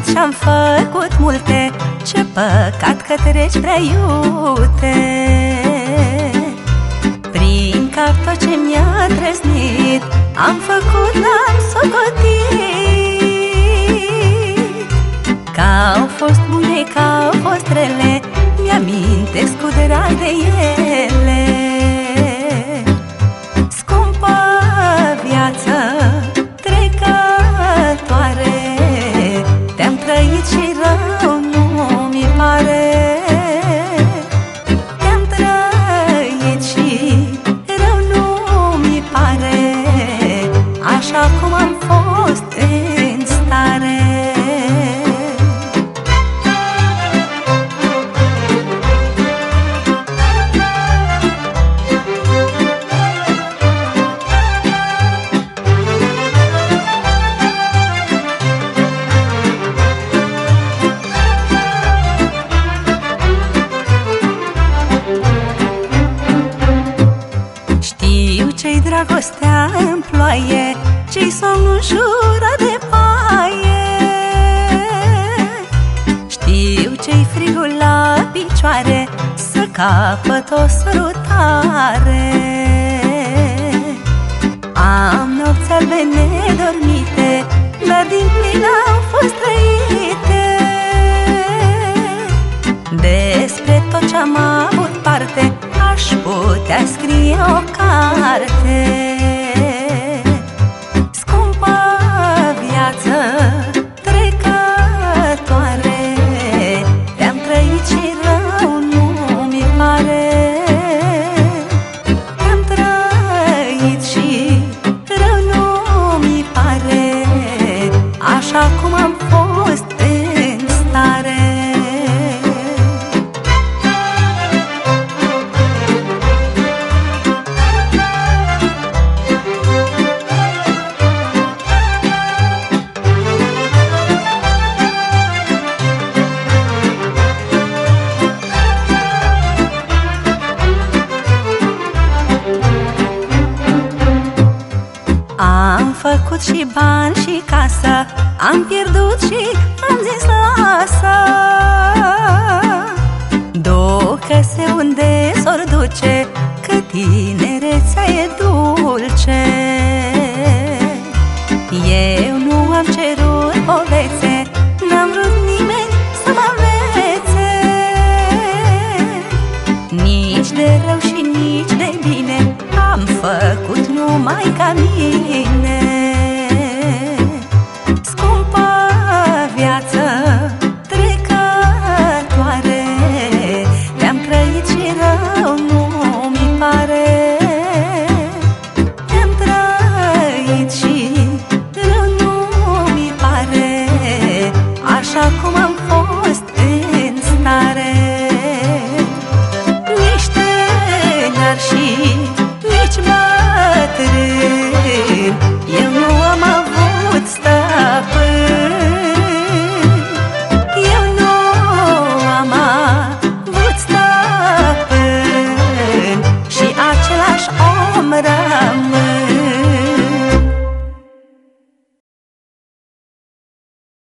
Am iubit și-am făcut multe. Ce păcat că treci prea iute. Prin cap tot ce mi-a treznit Am făcut, am socotit. Că au fost bune, că au fost rele Mi-amintesc cu drag de ele dragostea în ploaie Ce-i somnul jură de paie. Știu ce-i frigul la picioare Să capăt o sărutare. Am nopți albe nedormite Dar din plin au fost trăite. Despre tot ce-am avut parte Aș putea scrie făcut și bani și casă Am pierdut și am zis lasă. Ducă-se unde s-or duce Că